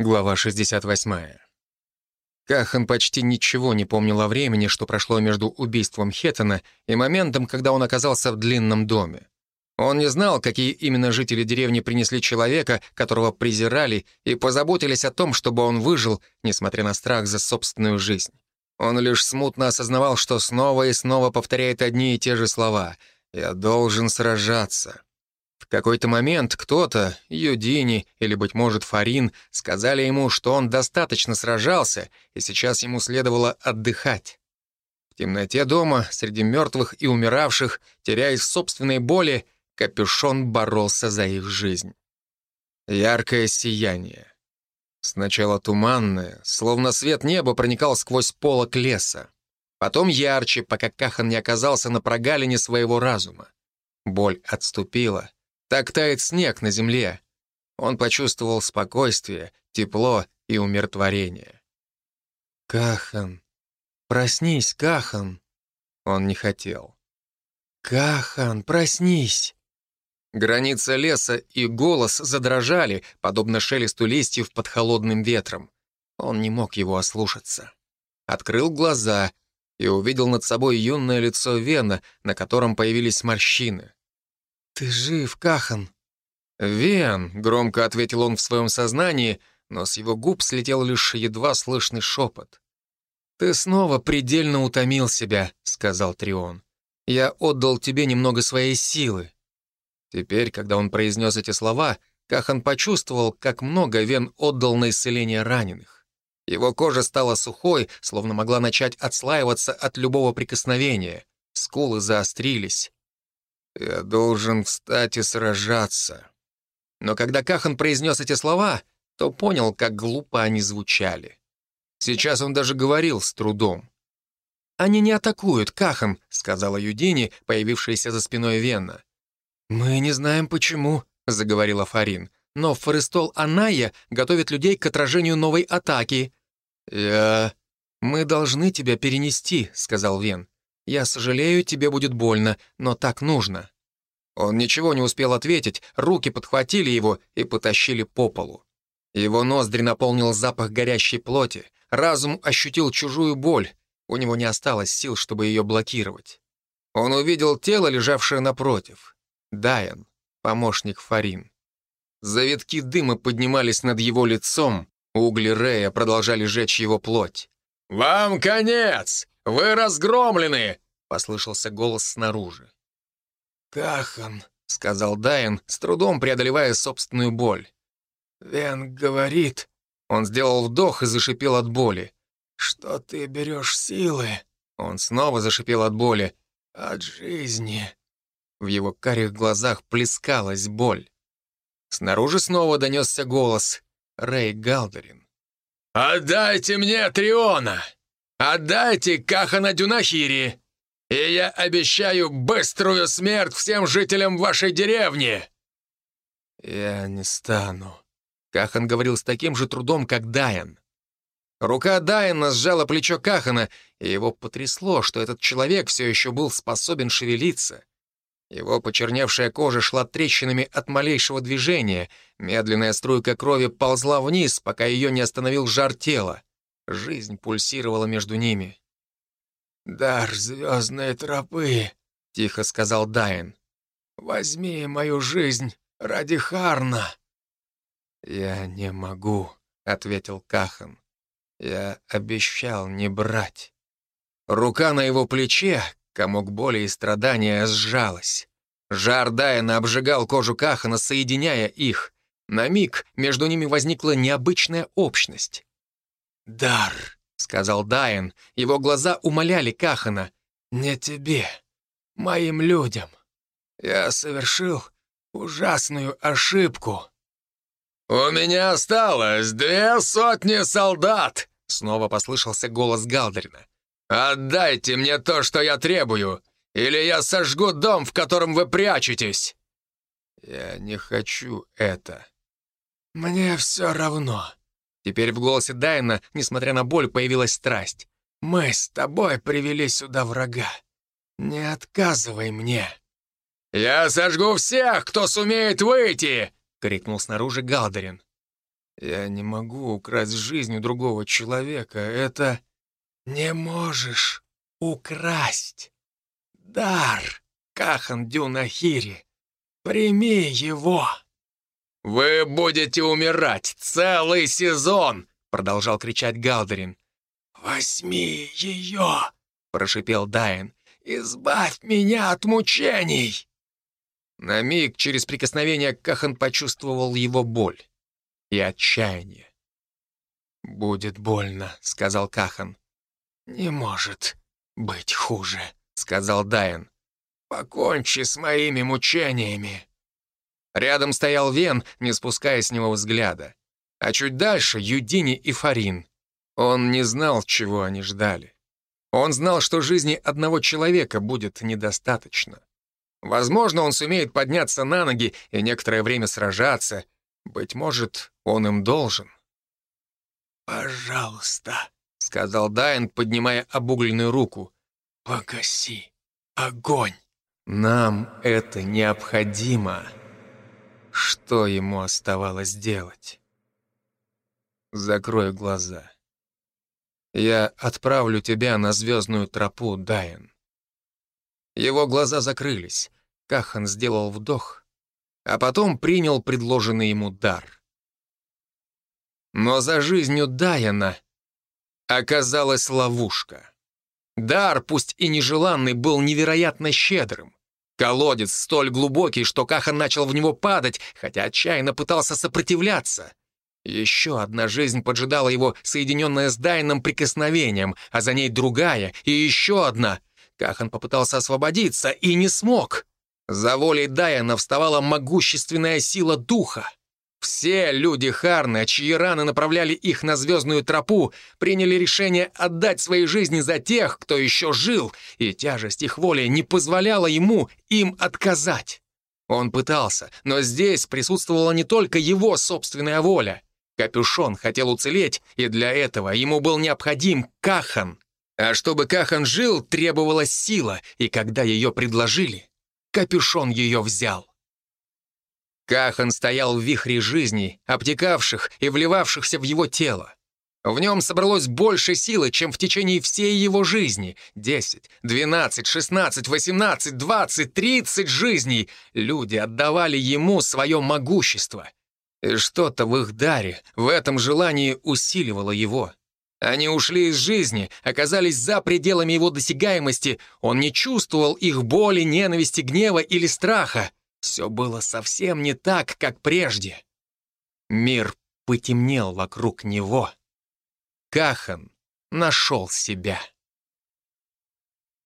Глава 68. Кахан почти ничего не помнил о времени, что прошло между убийством Хеттона и моментом, когда он оказался в длинном доме. Он не знал, какие именно жители деревни принесли человека, которого презирали, и позаботились о том, чтобы он выжил, несмотря на страх за собственную жизнь. Он лишь смутно осознавал, что снова и снова повторяет одни и те же слова «Я должен сражаться». Какой-то момент кто-то, Юдини или, быть может, Фарин, сказали ему, что он достаточно сражался, и сейчас ему следовало отдыхать. В темноте дома, среди мертвых и умиравших, теряясь в собственной боли, капюшон боролся за их жизнь. Яркое сияние. Сначала туманное, словно свет неба проникал сквозь полок леса. Потом ярче, пока Кахан не оказался на прогалине своего разума. Боль отступила — так тает снег на земле. Он почувствовал спокойствие, тепло и умиротворение. «Кахан! Проснись, Кахан!» Он не хотел. «Кахан, проснись!» Граница леса и голос задрожали, подобно шелесту листьев под холодным ветром. Он не мог его ослушаться. Открыл глаза и увидел над собой юное лицо Вена, на котором появились морщины. «Ты жив, Кахан!» «Вен!» — громко ответил он в своем сознании, но с его губ слетел лишь едва слышный шепот. «Ты снова предельно утомил себя», — сказал Трион. «Я отдал тебе немного своей силы». Теперь, когда он произнес эти слова, Кахан почувствовал, как много Вен отдал на исцеление раненых. Его кожа стала сухой, словно могла начать отслаиваться от любого прикосновения. Скулы заострились. «Я должен встать и сражаться». Но когда Кахан произнес эти слова, то понял, как глупо они звучали. Сейчас он даже говорил с трудом. «Они не атакуют, Кахан», — сказала Юдини, появившаяся за спиной Венна. «Мы не знаем, почему», — заговорила Фарин. «Но Форестол Аная готовит людей к отражению новой атаки». «Я...» «Мы должны тебя перенести», — сказал Вен. «Я сожалею, тебе будет больно, но так нужно». Он ничего не успел ответить, руки подхватили его и потащили по полу. Его ноздри наполнил запах горящей плоти, разум ощутил чужую боль, у него не осталось сил, чтобы ее блокировать. Он увидел тело, лежавшее напротив. Дайан, помощник Фарин. Завитки дыма поднимались над его лицом, угли Рея продолжали жечь его плоть. «Вам конец! Вы разгромлены!» — послышался голос снаружи. «Кахан», — сказал Дайен, с трудом преодолевая собственную боль. «Вен говорит...» Он сделал вдох и зашипел от боли. «Что ты берешь силы?» Он снова зашипел от боли. «От жизни». В его карих глазах плескалась боль. Снаружи снова донесся голос. Рэй Галдерин. «Отдайте мне Триона! Отдайте Кахана Дюнахири! И я обещаю быструю смерть всем жителям вашей деревни!» «Я не стану», — Кахан говорил с таким же трудом, как Дайан. Рука Дайана сжала плечо Кахана, и его потрясло, что этот человек все еще был способен шевелиться. Его почерневшая кожа шла трещинами от малейшего движения, медленная струйка крови ползла вниз, пока ее не остановил жар тела. Жизнь пульсировала между ними. «Дар звездной тропы», — тихо сказал Дайн. «Возьми мою жизнь ради Харна». «Я не могу», — ответил Кахан. «Я обещал не брать». Рука на его плече, комок боли и страдания, сжалась. Жар Дайна обжигал кожу Кахана, соединяя их. На миг между ними возникла необычная общность. «Дар», — сказал Дайен. Его глаза умоляли Кахана. «Не тебе, моим людям. Я совершил ужасную ошибку». «У меня осталось две сотни солдат!» — снова послышался голос Галдерина. «Отдайте мне то, что я требую, или я сожгу дом, в котором вы прячетесь!» «Я не хочу это». «Мне все равно», Теперь в голосе Дайна, несмотря на боль, появилась страсть. «Мы с тобой привели сюда врага. Не отказывай мне». «Я сожгу всех, кто сумеет выйти!» — крикнул снаружи Галдерин. Я не могу украсть жизнь у другого человека. Это не можешь украсть. Дар, Кахан Дюнахири. Прими его. «Вы будете умирать целый сезон!» — продолжал кричать Галдерин. «Возьми ее!» — прошипел Дайн. «Избавь меня от мучений!» На миг через прикосновение Кахан почувствовал его боль и отчаяние. «Будет больно», — сказал Кахан. «Не может быть хуже», — сказал Дайен. «Покончи с моими мучениями». Рядом стоял Вен, не спуская с него взгляда. А чуть дальше — Юдини и Фарин. Он не знал, чего они ждали. Он знал, что жизни одного человека будет недостаточно. Возможно, он сумеет подняться на ноги и некоторое время сражаться. Быть может, он им должен. «Пожалуйста», — сказал Дайн, поднимая обугленную руку. «Погаси огонь». «Нам это необходимо». Что ему оставалось делать? Закрой глаза. Я отправлю тебя на звездную тропу, Дайен. Его глаза закрылись. Кахан сделал вдох, а потом принял предложенный ему дар. Но за жизнью Дайена оказалась ловушка. Дар, пусть и нежеланный, был невероятно щедрым. Колодец столь глубокий, что Кахан начал в него падать, хотя отчаянно пытался сопротивляться. Еще одна жизнь поджидала его, соединенная с Дайном прикосновением, а за ней другая, и еще одна. Кахан попытался освободиться и не смог. За волей Дайана вставала могущественная сила духа. Все люди Харна, чьи раны направляли их на звездную тропу, приняли решение отдать свои жизни за тех, кто еще жил, и тяжесть их воли не позволяла ему им отказать. Он пытался, но здесь присутствовала не только его собственная воля. Капюшон хотел уцелеть, и для этого ему был необходим Кахан. А чтобы Кахан жил, требовалась сила, и когда ее предложили, Капюшон ее взял. Кахан стоял в вихре жизней, обтекавших и вливавшихся в его тело. В нем собралось больше силы, чем в течение всей его жизни. Десять, двенадцать, шестнадцать, восемнадцать, двадцать, тридцать жизней. Люди отдавали ему свое могущество. И что-то в их даре, в этом желании усиливало его. Они ушли из жизни, оказались за пределами его досягаемости. Он не чувствовал их боли, ненависти, гнева или страха. Все было совсем не так, как прежде. Мир потемнел вокруг него. Кахан нашел себя.